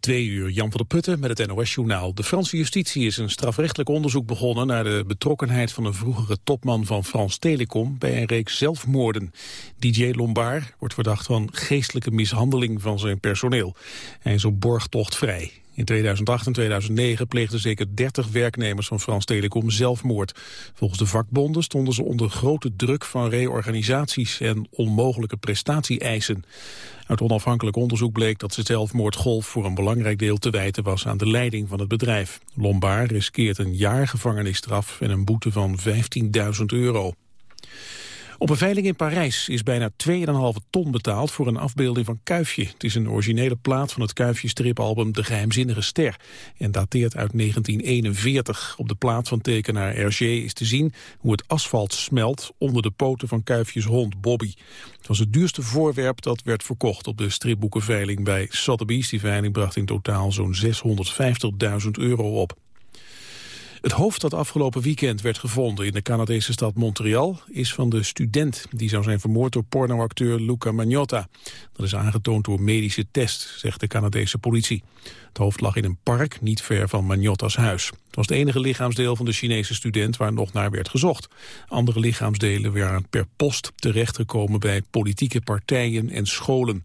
Twee uur, Jan van der Putten met het NOS-journaal. De Franse justitie is een strafrechtelijk onderzoek begonnen... naar de betrokkenheid van een vroegere topman van Frans Telecom... bij een reeks zelfmoorden. DJ Lombard wordt verdacht van geestelijke mishandeling van zijn personeel. Hij is op borgtocht vrij. In 2008 en 2009 pleegden zeker 30 werknemers van Frans Telecom zelfmoord. Volgens de vakbonden stonden ze onder grote druk van reorganisaties en onmogelijke prestatie-eisen. Uit onafhankelijk onderzoek bleek dat ze zelfmoordgolf voor een belangrijk deel te wijten was aan de leiding van het bedrijf. Lombard riskeert een jaar gevangenisstraf en een boete van 15.000 euro. Op een veiling in Parijs is bijna 2,5 ton betaald voor een afbeelding van Kuifje. Het is een originele plaat van het Kuifje-stripalbum De Geheimzinnige Ster en dateert uit 1941. Op de plaat van tekenaar Hergé is te zien hoe het asfalt smelt onder de poten van Kuifjes hond Bobby. Het was het duurste voorwerp dat werd verkocht op de stripboekenveiling bij Sotheby's. Die veiling bracht in totaal zo'n 650.000 euro op. Het hoofd dat afgelopen weekend werd gevonden in de Canadese stad Montreal is van de student. Die zou zijn vermoord door pornoacteur Luca Magnotta. Dat is aangetoond door medische test, zegt de Canadese politie. Het hoofd lag in een park niet ver van Magnotta's huis. Het was het enige lichaamsdeel van de Chinese student waar nog naar werd gezocht. Andere lichaamsdelen waren per post terechtgekomen bij politieke partijen en scholen.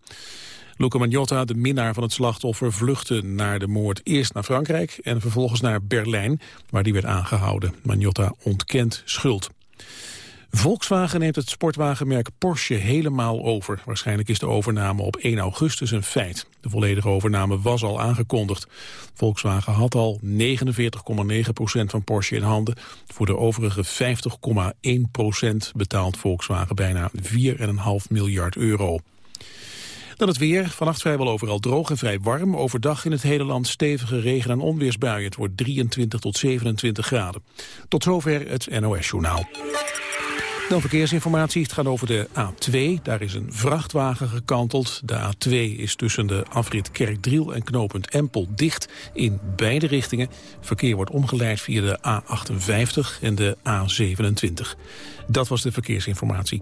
Luca Magnotta, de minnaar van het slachtoffer, vluchtte naar de moord eerst naar Frankrijk en vervolgens naar Berlijn, waar die werd aangehouden. Magnotta ontkent schuld. Volkswagen neemt het sportwagenmerk Porsche helemaal over. Waarschijnlijk is de overname op 1 augustus een feit. De volledige overname was al aangekondigd. Volkswagen had al 49,9% van Porsche in handen. Voor de overige 50,1% betaalt Volkswagen bijna 4,5 miljard euro. Dan het weer. Vannacht vrijwel overal droog en vrij warm. Overdag in het hele land stevige regen- en onweersbuien. Het wordt 23 tot 27 graden. Tot zover het NOS-journaal. Dan verkeersinformatie. Het gaat over de A2. Daar is een vrachtwagen gekanteld. De A2 is tussen de afrit Kerkdriel en knooppunt Empel dicht in beide richtingen. Verkeer wordt omgeleid via de A58 en de A27. Dat was de verkeersinformatie.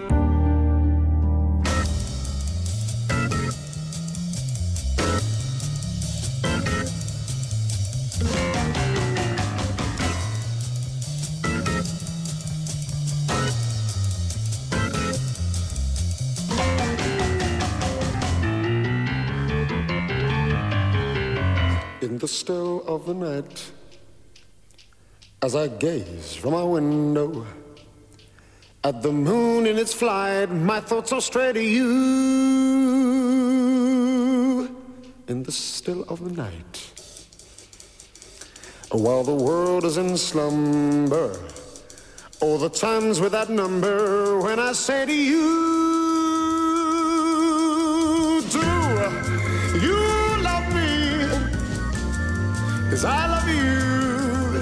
Still of the night as I gaze from my window at the moon in its flight. My thoughts are straight to you in the still of the night. While the world is in slumber, all the times with that number when I say to you. I love you.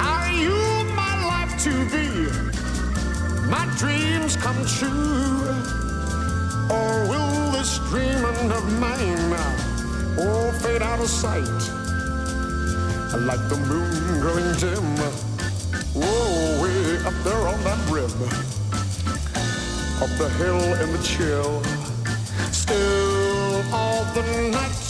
Are you my life to be? My dreams come true. Or will this dream of mine all fade out of sight? Like the moon growing dim. Whoa, way up there on that rim. Up the hill in the chill. Still all the night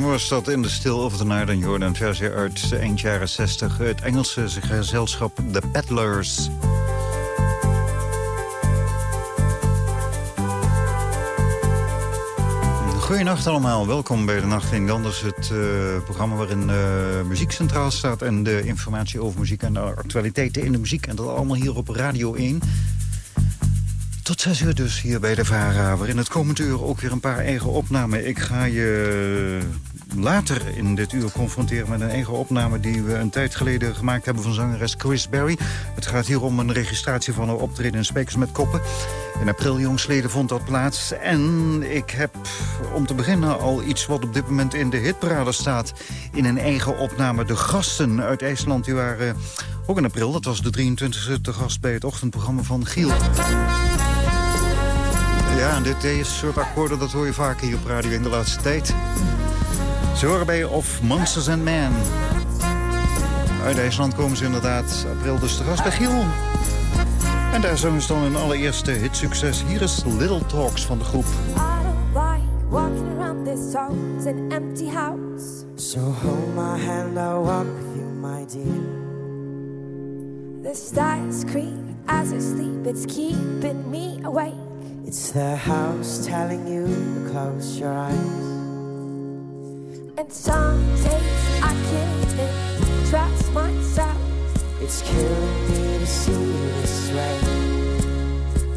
was dat in de Still of the Night. En Jordan versie uit eind jaren 60. Het Engelse gezelschap The Peddlers. Goedenacht allemaal, welkom bij de Nacht in Ganders. Het uh, programma waarin uh, muziek centraal staat... en de informatie over muziek en de actualiteiten in de muziek. En dat allemaal hier op Radio 1. Tot zes uur dus hier bij de VARA, waarin het komend uur ook weer een paar eigen opnamen. Ik ga je later in dit uur confronteren met een eigen opname... die we een tijd geleden gemaakt hebben van zangeres Chris Berry. Het gaat hier om een registratie van haar optreden in Spekers met Koppen. In april jongsleden vond dat plaats. En ik heb om te beginnen al iets wat op dit moment in de hitparade staat... in een eigen opname. De gasten uit IJsland die waren ook in april, dat was de 23e, te gast bij het ochtendprogramma van Giel. Ja, dit, deze soort akkoorden dat hoor je vaker hier op radio in de laatste tijd. Ze bij Of Monsters and Men. Uit IJsland komen ze inderdaad april dus te gast bij Giel. En daar zongen ze dan hun allereerste hitsucces. Hier is Little Talks van de groep. So hold my hand, I'll walk with you, my dear. The stars creak as I sleep, it's keeping me awake. It's the house telling you to close your eyes. And some days I can't even trust myself. It's killing me to see you this way.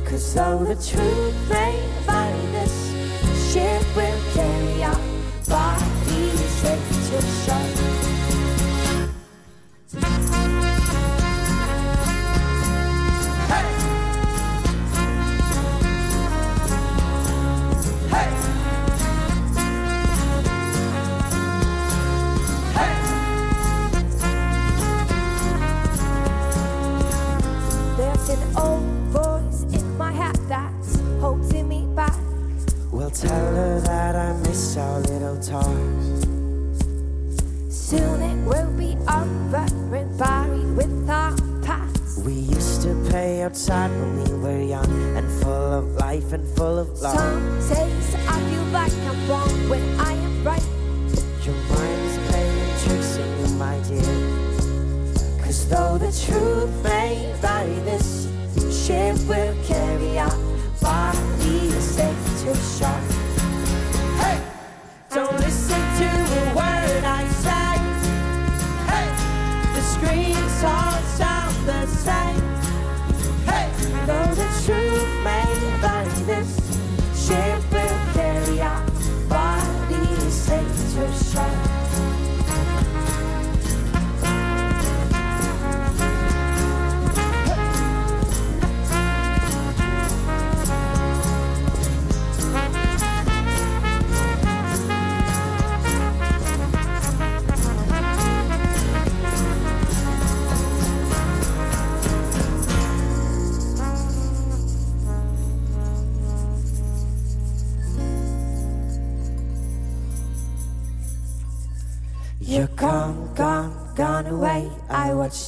Cause though the truth may vary, this ship will carry our bodies safe to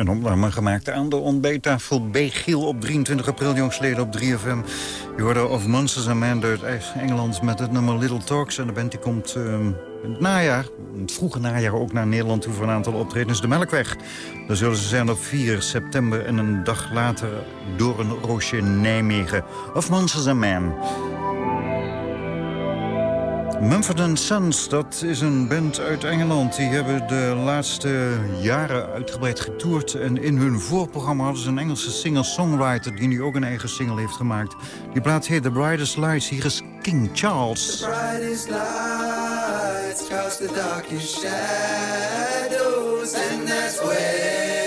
Een opname gemaakt aan de ontbijttafel B. Op 23 april jongsleden op 3FM. Je hoorde of Monsters and Men uit Engeland met het nummer Little Talks. En de band die komt uh, in het najaar, het vroege najaar ook naar Nederland toe... voor een aantal optredens de Melkweg. Daar zullen ze zijn op 4 september en een dag later door een roosje Nijmegen. Of Monsters and Men. Mumford Sons, dat is een band uit Engeland. Die hebben de laatste jaren uitgebreid getoerd. En in hun voorprogramma hadden ze een Engelse singer-songwriter... die nu ook een eigen single heeft gemaakt. Die plaat heet The Brightest Lights. Hier is King Charles. The brightest lights cast the darkest shadows. And that's where...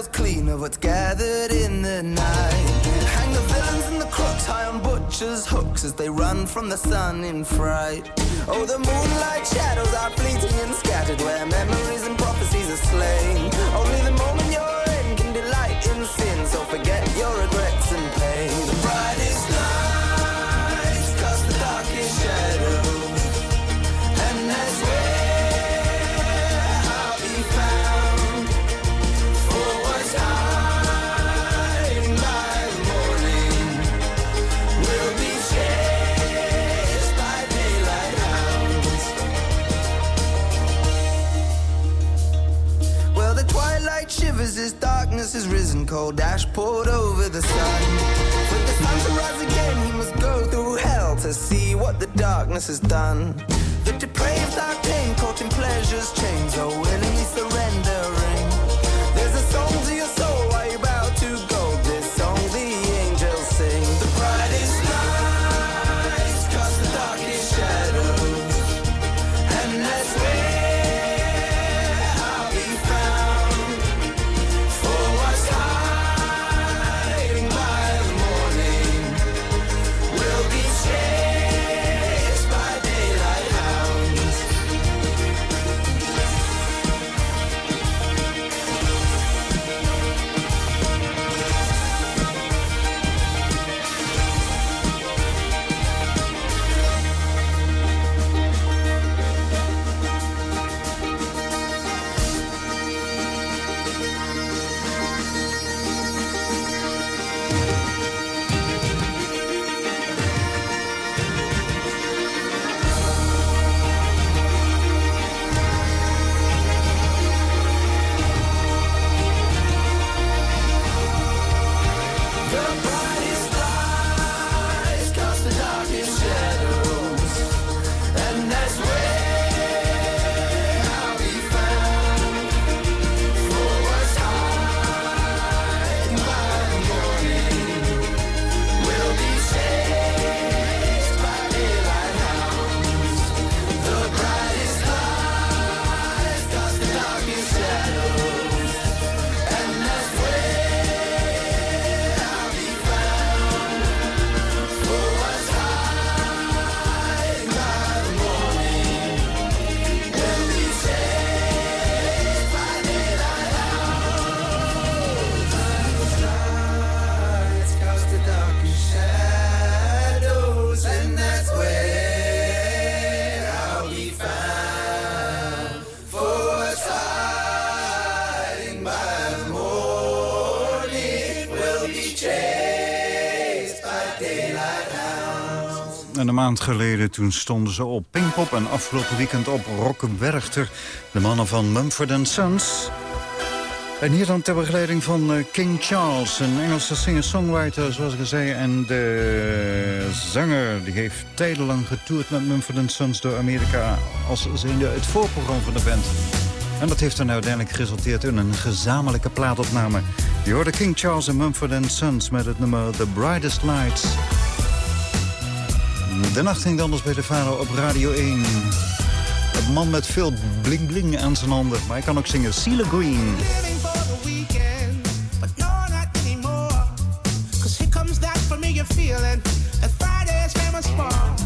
shadows clean of what's gathered in the night. Hang the villains and the crooks high on butchers' hooks as they run from the sun in fright. Oh, the moonlight shadows are fleeting and scattered where memories and prophecies are slain. Only the moment you're in can delight in sin, so forget your regrets and pain. The brightest lights cast the darkest shadows, darkness has risen, cold ash poured over the sun. For the sun to rise again, he must go through hell to see what the darkness has done. The depraved are tame, caught in pleasure's chains, oh willingly surrendering. geleden. Toen stonden ze op Pinkpop en afgelopen weekend op Rockenwerchter. De mannen van Mumford Sons. En hier dan ter begeleiding van eh, King Charles, een Engelse singer-songwriter, zoals ik al zei. En de zanger, die heeft tijdenlang getoerd met Mumford Sons door Amerika... als zijnde het voorprogramma van de band. En dat heeft dan uiteindelijk geresulteerd in een gezamenlijke plaatopname. Die hoorde King Charles en Mumford Sons met het nummer The Brightest Lights... De nacht ging anders bij de Faro op Radio 1. Een man met veel bling-bling aan zijn handen. Maar hij kan ook zingen Sila Green. Friday's famous.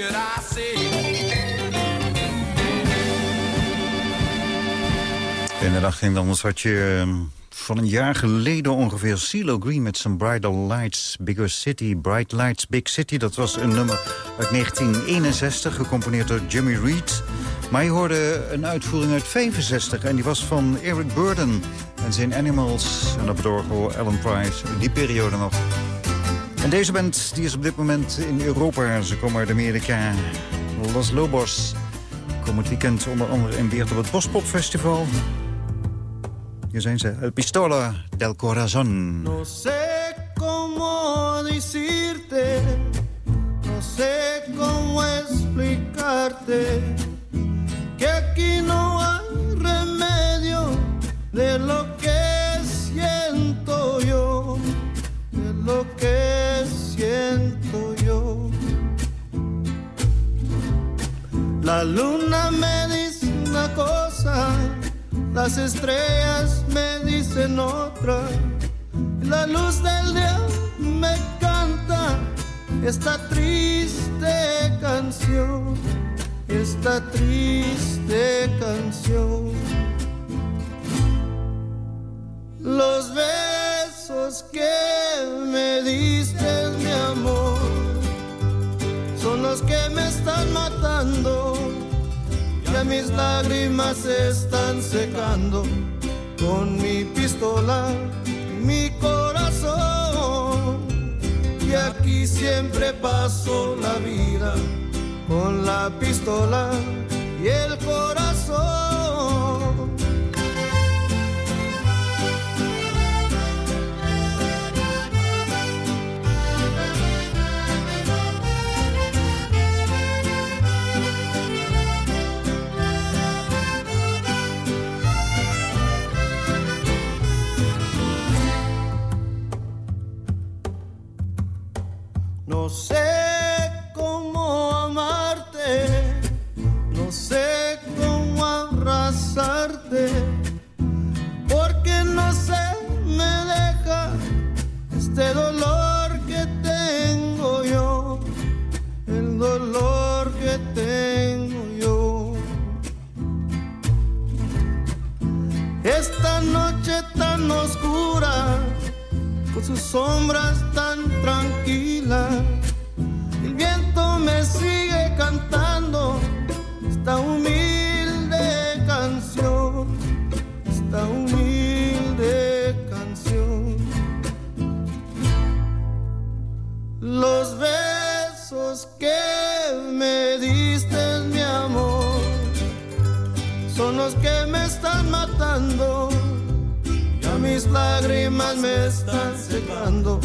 That I say. Inderdaad, ging anders had je van een jaar geleden ongeveer CeeLo Green met zijn Bridal Lights, Bigger City, Bright Lights, Big City. Dat was een nummer uit 1961, gecomponeerd door Jimmy Reed. Maar je hoorde een uitvoering uit 65 en die was van Eric Burden en zijn Animals. En dat bedorgen Alan Price, die periode nog. En deze band die is op dit moment in Europa. Ze komen uit Amerika. Los Lobos. Komen het weekend onder andere in Weert op het Bospop Festival. Hier zijn ze. El Pistola del Corazon. No sé cómo decirte, no sé cómo explicarte que aquí no hay remedio de lo que siento yo, de lo que siento yo. La luna me dice una cosa, las estrellas me dicen otra. La luz del día me canta esta triste canción, esta triste canción. Los besos que me diste, mi amor, son los que me están matando. Mis lágrimas están secando con mi pistola, mi corazón. Y aquí siempre paso la vida con la pistola y el corazón. No sé cómo amarte, no sé cómo abrazarte, porque no se me deja este dolor que tengo yo, el dolor que tengo yo. Esta noche tan oscura sus sombras tan tranquilas. El viento me sigue cantando esta humilde canción, esta humilde canción. Los besos que me diste, mi amor, son los que me están matando. Mis lágrimas me están secando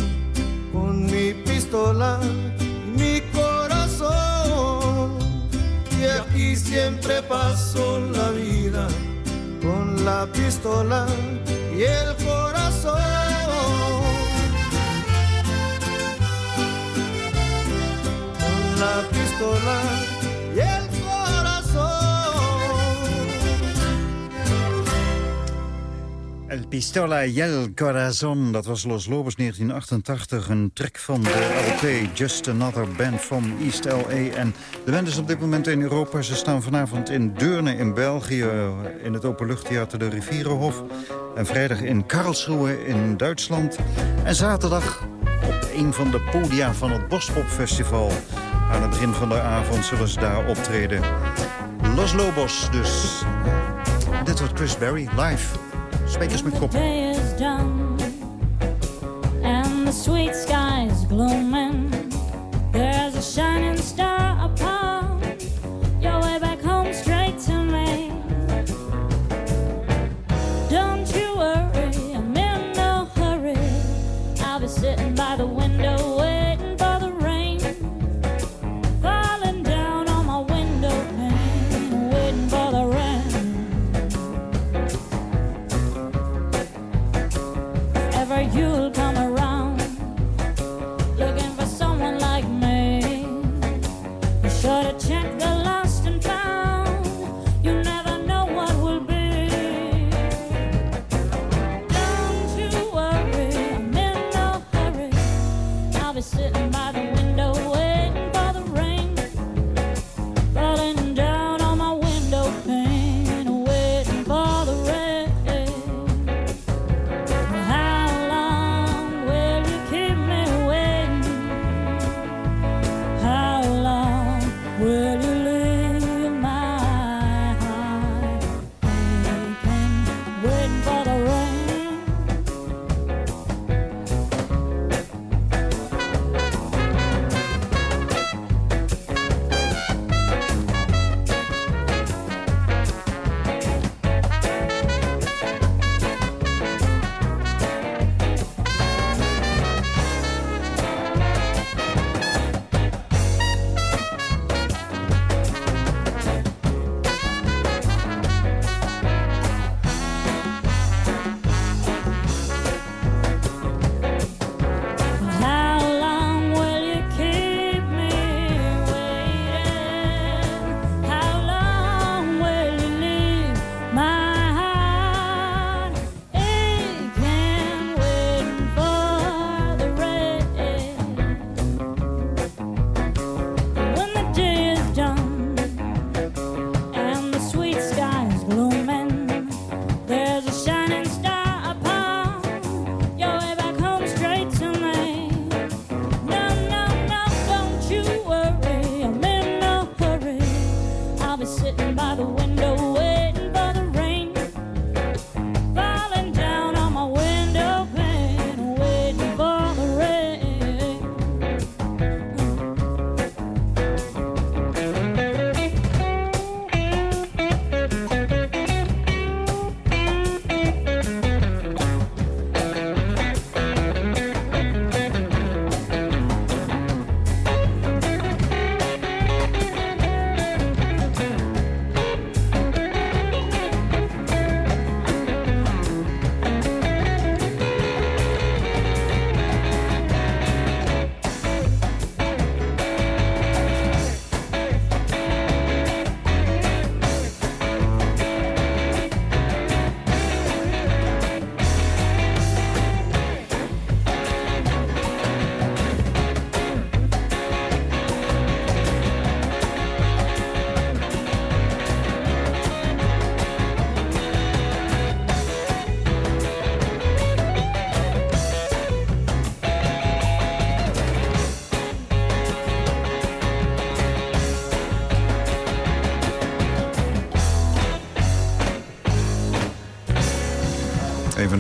con mi pistola y mi corazón. Y aquí siempre paso la vida con la pistola y el corazón. Pistola y el Corazon, dat was Los Lobos 1988. Een track van de LP Just Another Band from East L.A. En de band is op dit moment in Europa. Ze staan vanavond in Deurne in België... in het openluchttheater de Rivierenhof. En vrijdag in Karlsruhe in Duitsland. En zaterdag op een van de podia van het Bospop Festival. Aan het begin van de avond zullen ze daar optreden. Los Lobos dus. Dit wordt Chris Berry live. Spijkers met kop.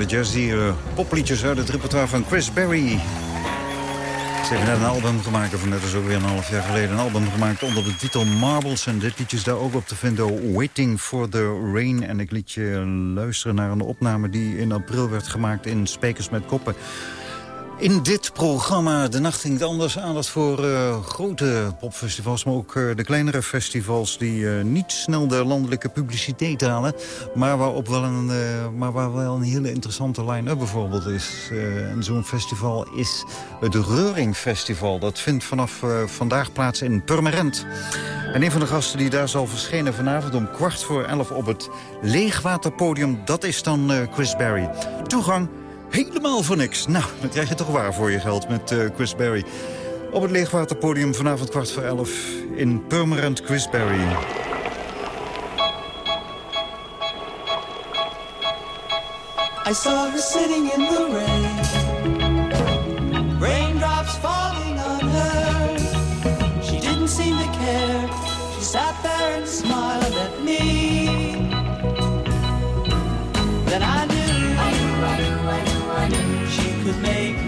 De jazzy eh, popliedjes uit het repertoire van Chris Berry. Ze hebben net een album gemaakt, of net is ook weer een half jaar geleden... een album gemaakt onder de titel Marbles. En dit liedje is daar ook op te vinden, Waiting for the Rain. En ik liet je luisteren naar een opname die in april werd gemaakt... in Spekers met Koppen. In dit programma, De Nacht ging anders, aandacht voor eh, grote popfestivals... maar ook eh, de kleinere festivals die eh, niet snel de landelijke publiciteit halen... maar, waarop wel een, maar waar wel een hele interessante line-up bijvoorbeeld is. En zo'n festival is het Reuring Festival. Dat vindt vanaf vandaag plaats in Purmerend. En een van de gasten die daar zal verschijnen vanavond om kwart voor elf op het Leegwaterpodium... dat is dan Chris Berry. Toegang helemaal voor niks. Nou, dan krijg je toch waar voor je geld met eh, Chris Berry. Op het Leegwaterpodium vanavond kwart voor elf in Purmerend Chris Berry. I saw her sitting in the rain, raindrops falling on her. She didn't seem to care. She sat there and smiled at me. Make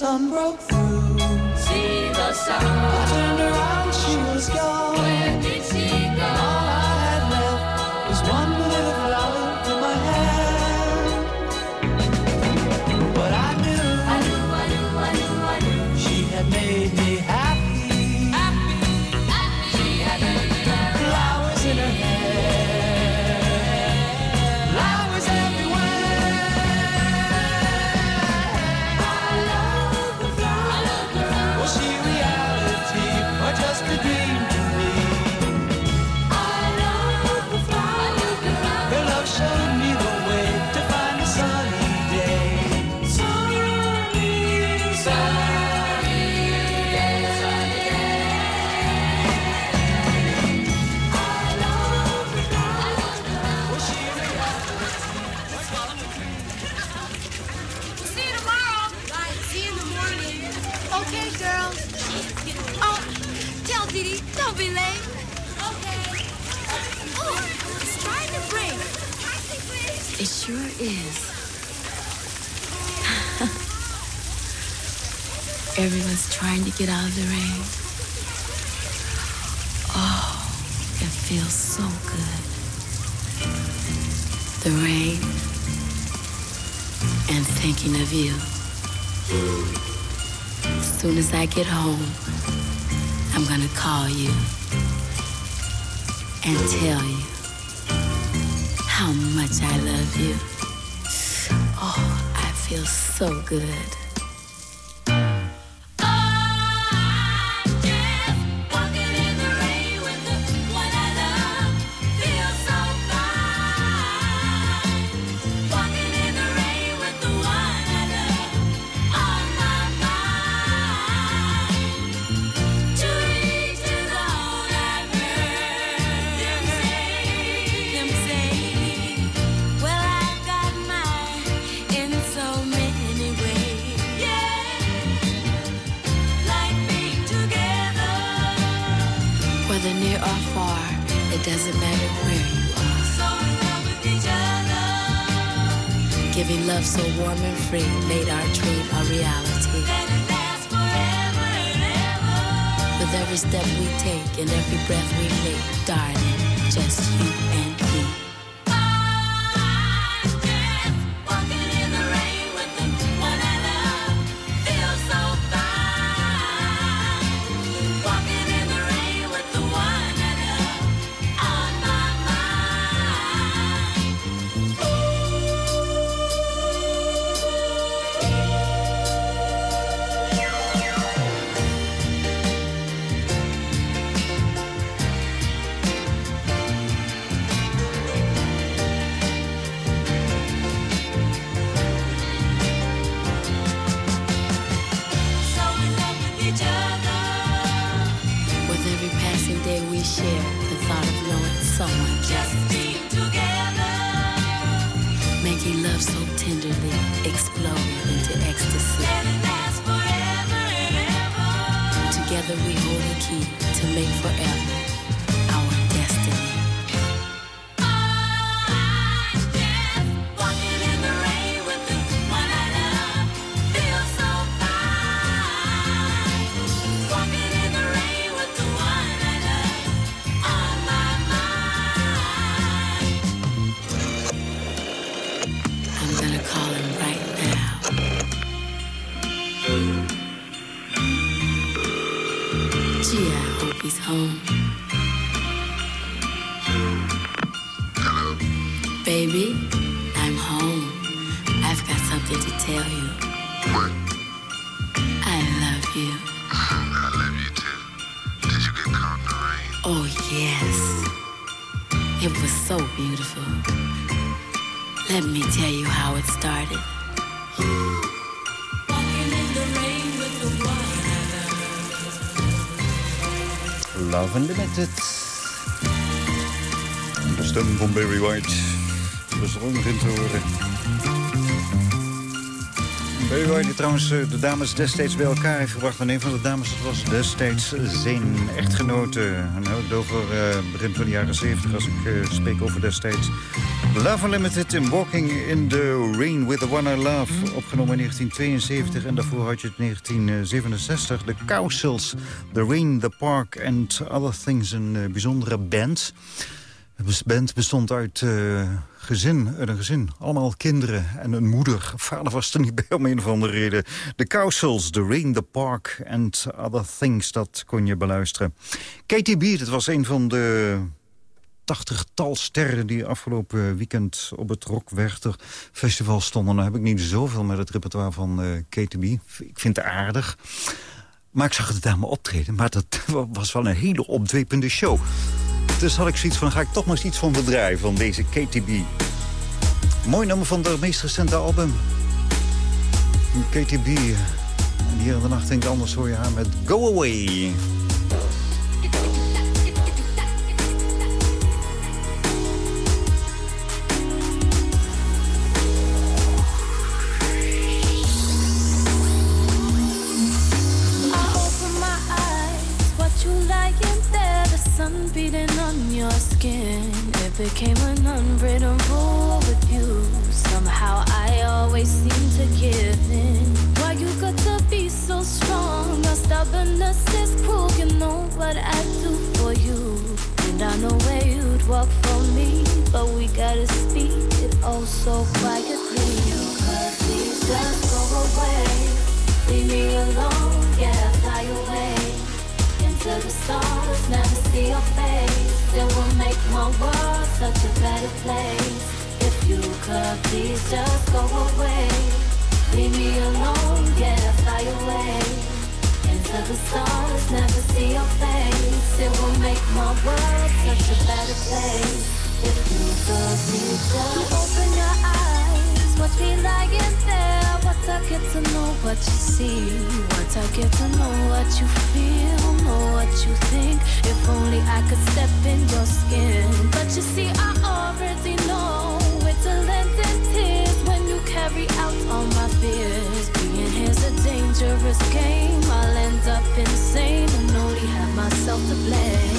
sun broke through. See the sun. get home, I'm going to call you and tell you how much I love you. Oh, I feel so good. love so warm and free made our dream a reality. With every step we take and every breath we make, darling, just you and me. call right now. Gee, I hope he's home. Hello? Baby, I'm home. I've got something to tell you. What? I love you. I love you too. Did you get caught in the rain? Oh, yes. It was so beautiful. Let me tell you how it started. Love Unlimited. De stem van Barry White De er ook in te horen. Barry White die trouwens eh, de dames destijds bij elkaar heeft gebracht. Want een van de dames dat was destijds zijn echtgenote. Nou, en over uh, eh, begin van de jaren 70 als ik uh, spreek over destijds. Love Unlimited in Walking in the Rain with the One I Love. Opgenomen in 1972 en daarvoor had je het 1967. De Cowsills, The Rain, The Park and Other Things. Een eh, bijzondere band. De band bestond uit eh, gezin, een gezin. Allemaal kinderen en een moeder. Vader was er niet bij om een of andere reden. De Cowsills, The Rain, The Park and Other Things. Dat kon je beluisteren. Katie B, dat was een van de tachtigtal sterren die afgelopen weekend op het Rockwerchter Festival stonden. Nou heb ik niet zoveel met het repertoire van uh, KTB. Ik vind het aardig. Maar ik zag het daar maar optreden. Maar dat was wel een hele opdwepende show. Dus had ik zoiets van, ga ik toch maar eens iets van bedrijven van deze KTB. Mooi nummer van de meest recente album. KTB. En hier in de nacht denk ik anders hoor je haar met Go Away. Skin. It became an unwritten rule with you. Somehow I always seem to give in. Why you got to be so strong? Your stubbornness is cruel. You know what I do for you, and I know where you'd walk for me. But we gotta speak it all so quietly. You could please just go away. Leave me alone, yeah, fly away into the stars, never see your face. It will make my world such a better place. If you could please just go away, leave me alone, yeah, fly away into the stars, never see your face. It will make my world such a better place. If you could please just open your eyes, watch me lying there. What I get to know what you see. What I get to know what you feel, know what you think. If only I could step in your skin. But you see, I already know it's a lending tears when you carry out all my fears. Being here's a dangerous game. I'll end up insane and only have myself to blame.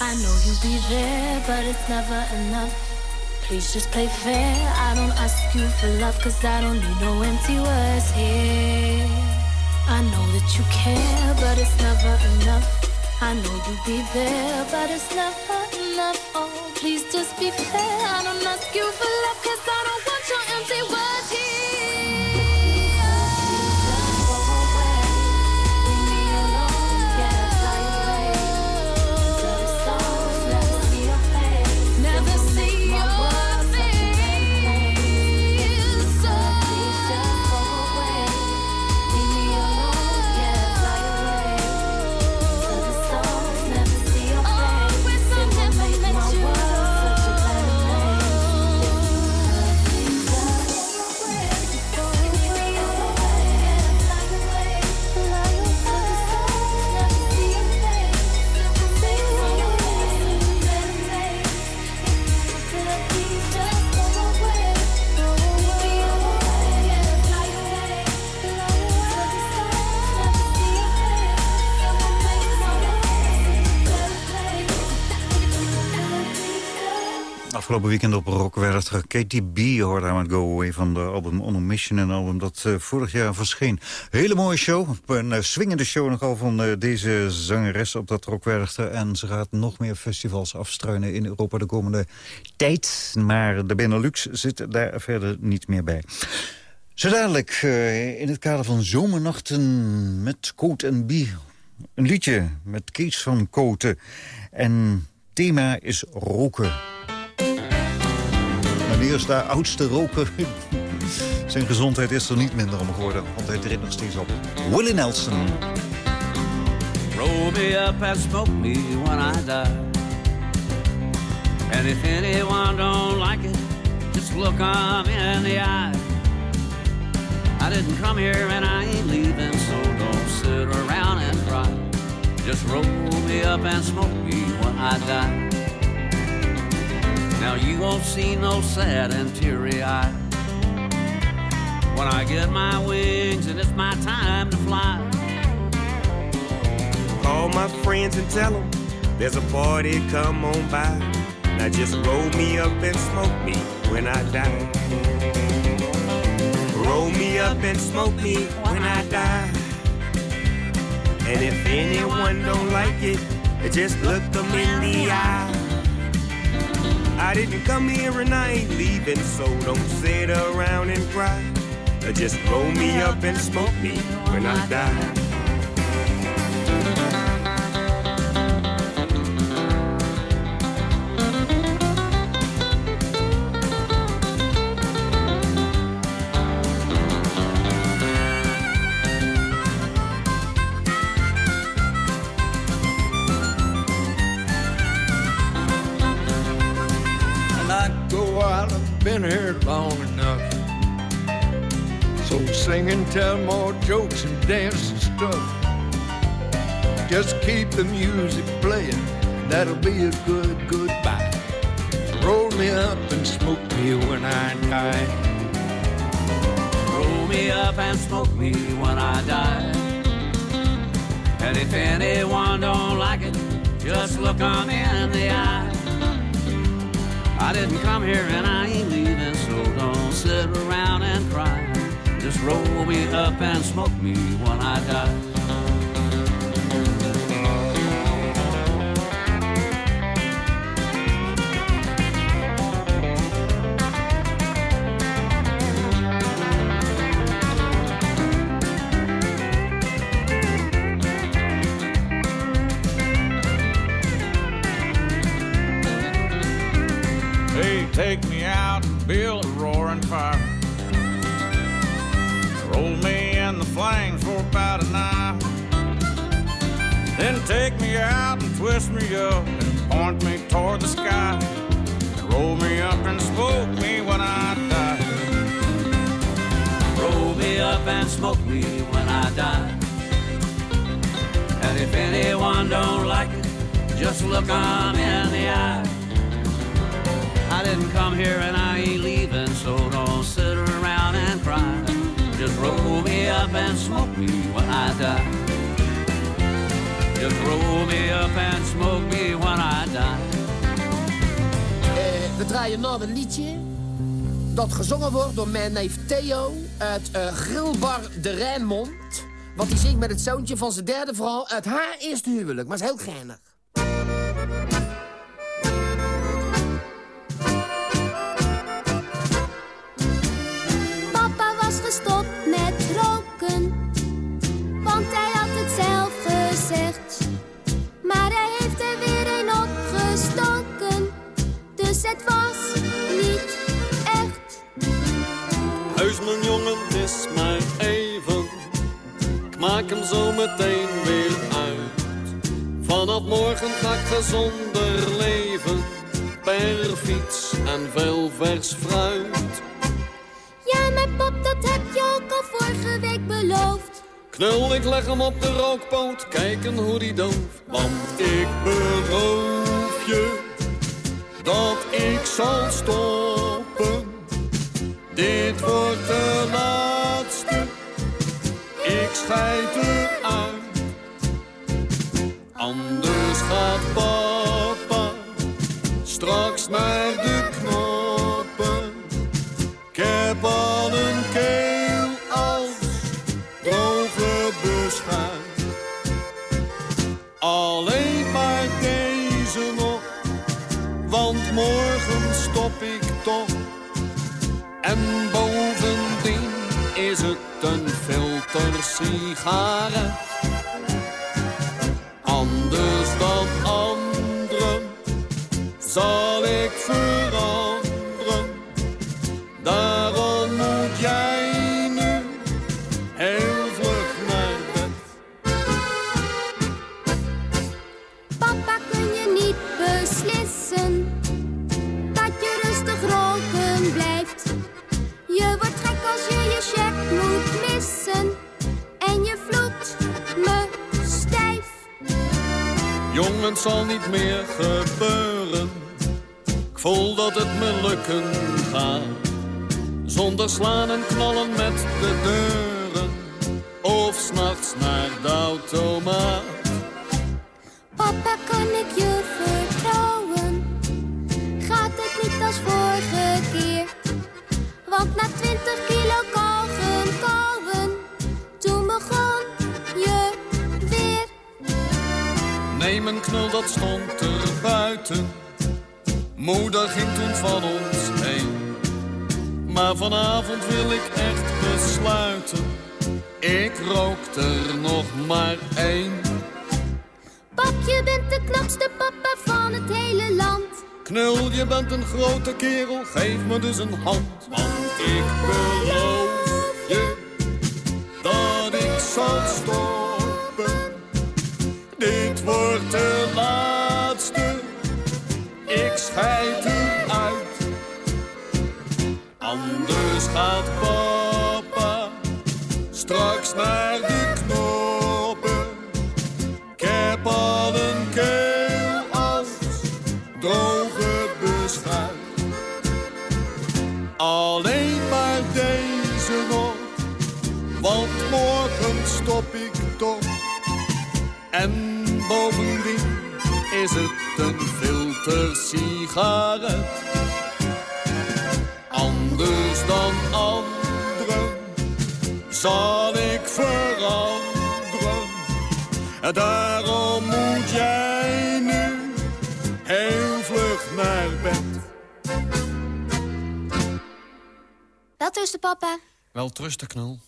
I know you'll be there, but it's never enough. Please just play fair. I don't ask you for love, cause I don't need no empty words here. I know that you care, but it's never enough. I know you'll be there, but it's never enough. Please just be fair. I don't ask you for love, cause I don't want Afgelopen weekend op Rock werd er Katie B. hoorde haar met Go Away van de album On a Mission. Een album dat eh, vorig jaar verscheen. Hele mooie show. Een uh, swingende show nogal van eh, deze zangeres op dat Rock Werchter. En ze gaat nog meer festivals afstruinen in Europa de komende tijd. Maar de Benelux zit daar verder niet meer bij. Zo dadelijk eh, in het kader van zomernachten met Coat en Bie. Een liedje met Kees van Koten. En thema is roken. De oudste roker. Zijn gezondheid is er niet minder om geworden, want hij treedt nog steeds op. Willie Nelson. Roll me up and smoke me when I die. And if anyone don't like it, just look 'em in the eye. I didn't come here and I ain't leaving, so don't sit around and cry. Just roll me up and smoke me when I die. Now you won't see no sad and teary eye. When I get my wings and it's my time to fly. Call my friends and tell them there's a party, come on by. Now just roll me up and smoke me when I die. Roll me up and smoke me when I die. And if anyone don't like it, just look them in the eye. I didn't come here and I ain't leaving, so don't sit around and cry. Just roll me up and smoke me when I die. Tell more jokes and dance and stuff. Just keep the music playing, that'll be a good goodbye. Roll me up and smoke me when I die. Roll me up and smoke me when I die. And if anyone don't like it, just look 'em in the eye. I didn't come here and I ain't leaving, so don't sit around. Just roll me up and smoke me when I die. Hey, take me out and build flames for about an hour. Then take me out and twist me up and point me toward the sky. And roll me up and smoke me when I die. Roll me up and smoke me when I die. And if anyone don't like it, just look 'em in the eye. I didn't come here and I ain't leaving, so don't Just me up and smoke me when I die. Just me up and smoke me when I die. Eh, we draaien nou een liedje dat gezongen wordt door mijn neef Theo uit Grillbar de Rijnmond. Want die zingt met het zoontje van zijn derde vrouw uit haar eerste huwelijk. Maar is heel geinig. Het was niet echt. Huis mijn jongen, het is mij even. Ik maak hem zo meteen weer uit. Vanaf morgen ga ik gezonder leven. Per fiets en veel vers fruit. Ja, maar pap, dat heb je ook al vorige week beloofd. Knul, ik leg hem op de rookpoot. Kijken hoe die dooft. Want ik beloof je dat ik zal stoppen. Dit wordt de laatste. Ik scheid eruit. Anders gaat papa straks naar de En bovendien is het een filtersigaret. Anders dan anderen zal ik veranderen. Jongens zal niet meer gebeuren. Ik voel dat het me lukken gaat. Zonder slaan en knallen met de deuren. Of s'nachts naar de automaat. Papa, kan ik je vertrouwen? Gaat het niet als vorige keer? Want na twintig kilo kauwen, toen begon Neem een knul, dat stond er buiten. Moeder ging toen van ons heen. Maar vanavond wil ik echt besluiten. Ik rook er nog maar één. Pap, je bent de knapste papa van het hele land. Knul, je bent een grote kerel, geef me dus een hand. Want ik beloof je dat ik zal stoppen. Wordt de laatste, ik scheid u uit. Anders gaat papa straks naar de knoppen. Ik heb al een keel als droge beschuit. Alleen maar deze nog, want morgen stop ik toch. En bovendien is het een filtersigaret. Anders dan anderen zal ik veranderen. En Daarom moet jij nu heel vlug naar bed. Wel tussen papa. Wel trusten, knul.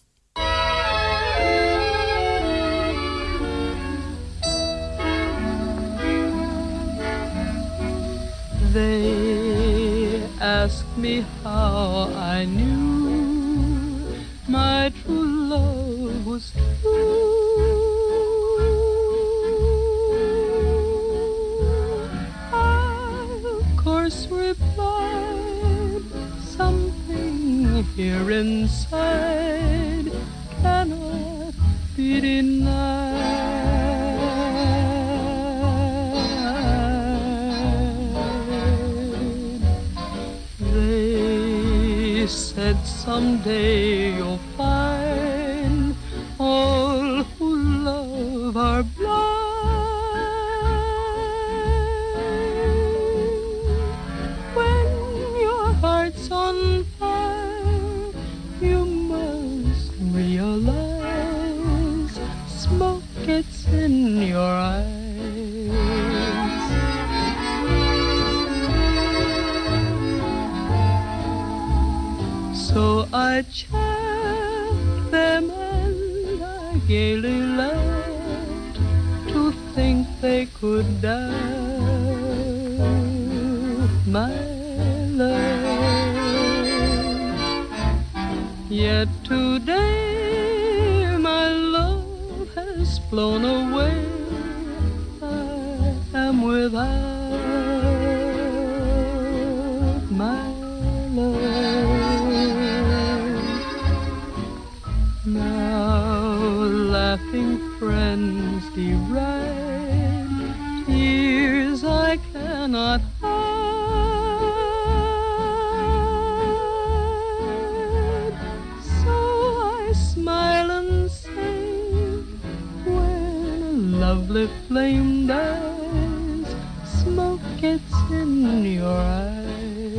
They asked me how I knew my true love was true. I, of course, replied something here inside cannot be denied. Someday you'll lovely flame dies, smoke gets in your eyes.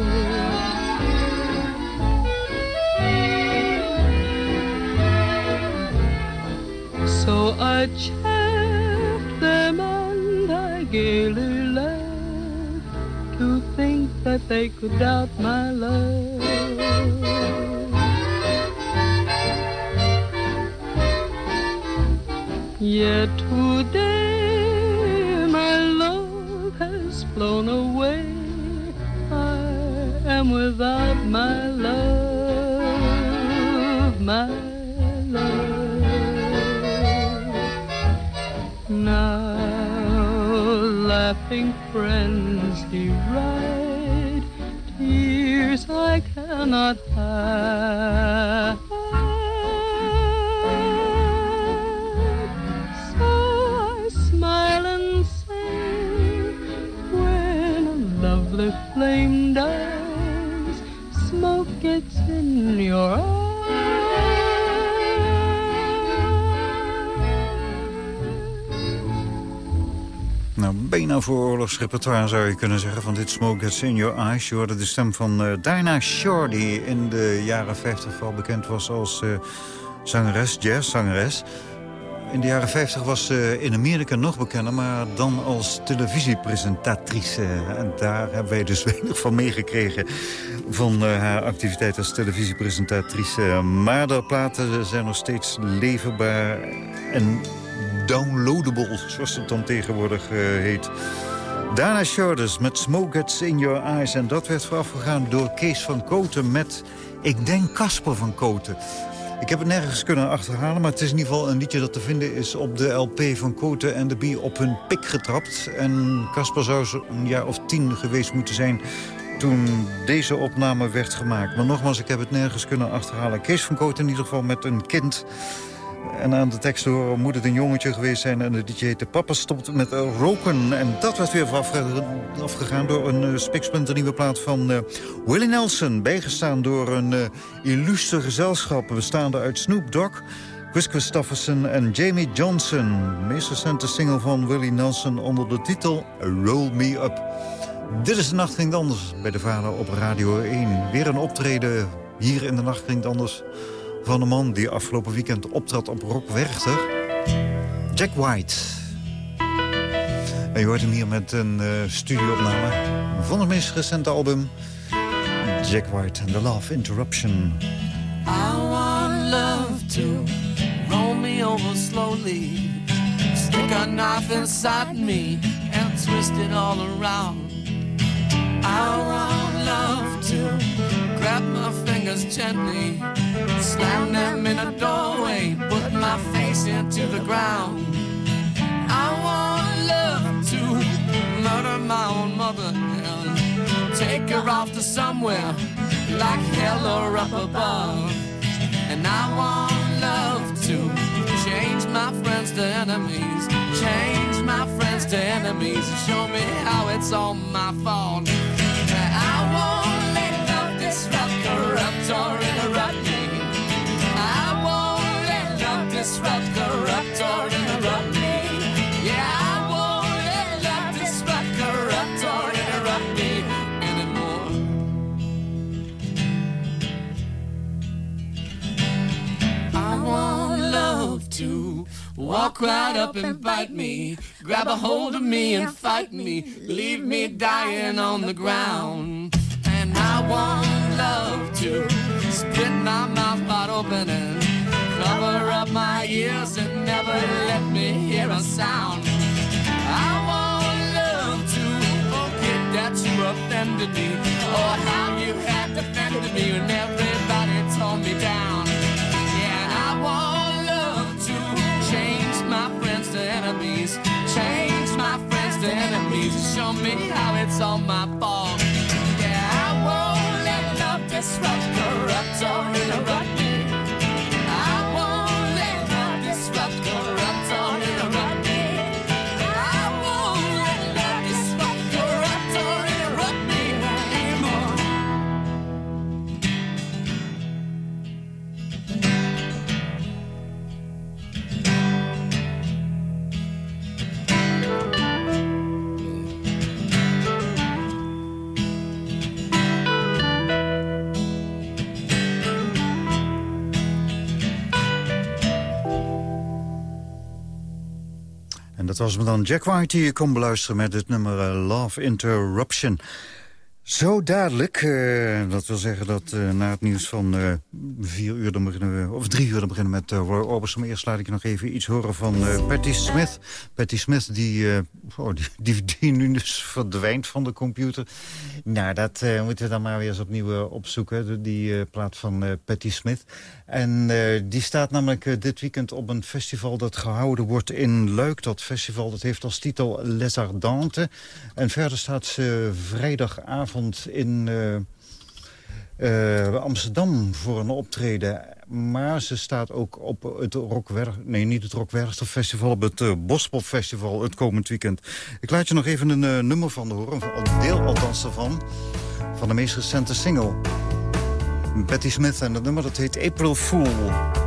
So I chaffed them and I gaily laughed to think that they could doubt my love. Yet today my love, my love. Now laughing friends deride tears I cannot hide. Bijna voor oorlogsrepertoire zou je kunnen zeggen van dit Smoke Gets In Your Eyes. Je hoorde de stem van eh Dinah Shore, die in de jaren 50 vooral bekend was als eh, zangeres, jazzzangeres. In de jaren 50 was ze in Amerika nog bekender, maar dan als televisiepresentatrice. En daar hebben wij dus weinig van meegekregen van eh, haar activiteit als televisiepresentatrice. Maar de platen zijn nog steeds leverbaar en downloadable, zoals het dan tegenwoordig eh, heet. Dana Shoulders met Smoke Gets In Your Eyes. En dat werd voorafgegaan door Kees van Koten met, ik denk, Casper van Koten. Ik heb het nergens kunnen achterhalen, maar het is in ieder geval een liedje dat te vinden is op de LP van Koten en de Bie op hun pik getrapt. En Casper zou zo een jaar of tien geweest moeten zijn toen deze opname werd gemaakt. Maar nogmaals, ik heb het nergens kunnen achterhalen. Kees van Koten in ieder geval met een kind... En aan de tekst te horen moet het een jongetje geweest zijn... en de DJ de papa stopt met eh, roken. En dat werd weer afge afgegaan door een uh, spiksplinternieuwe plaat van uh, Willie Nelson. Bijgestaan door een uh, illustre gezelschap bestaande uit Snoop Dogg... Chris Christofferson en Jamie Johnson. De meest recente single van Willie Nelson onder de titel Roll Me Up. Dit is De Nacht Ging Anders bij de Vader op Radio 1. Weer een optreden hier in De Nacht Ging Anders van een man die afgelopen weekend optrad op Rock Werchter. Jack White. En je hoort hem hier met een uh, studioopname van het meest recente album. Jack White and the Love Interruption. I want love to roll me over slowly. Stick a knife inside me and twist it all around. I want love to grab my fingers gently, slam them in a doorway, put my face into the ground. I want love to murder my own mother and take her off to somewhere like hell or up above. And I want love to change my friends to enemies, change my friends to enemies, show me how it's all my fault. Or interrupt me. I won't let love disrupt, corrupt, or interrupt me. Yeah, I won't let love disrupt, corrupt, or interrupt me anymore. I want love to walk right up and bite me, grab a hold of me and fight me, leave me dying on the ground. And I want love to split my mouth wide open and cover up my ears and never let me hear a sound. I want love to forget that you offended me, or how you had defended me when everybody tore me down. Yeah, and I want love to change my friends to enemies, change my friends to enemies, show me how it's all my fault biggest rock corruptor in a rock dat was me dan Jack White die je kon beluisteren met het nummer eh, Love Interruption. Zo dadelijk, eh, dat wil zeggen dat eh, na het nieuws van eh, vier uur, dan beginnen we, of drie uur, dan beginnen we met Roy Orbison. Maar eerst laat ik nog even iets horen van Patti Smith. Patti Smith, die, oh, die, die, nu dus verdwijnt van de computer. Nou, dat moeten we dan maar weer eens opnieuw opzoeken, die plaat van Patti Smith. En die staat namelijk dit weekend op een festival dat gehouden wordt in Luik. Dat festival dat heeft als titel Les Ardentes. En verder staat ze vrijdagavond in eh, eh, Amsterdam voor een optreden. Maar ze staat ook op het Rockwerg... Nee, niet het Rockwerchter Festival, op het uh, Bospop Festival het komend weekend. Ik laat je nog even een eh, nummer van horen, een deel althans ervan, van de meest recente single. Patti Smith en dat nummer dat heet April Fool.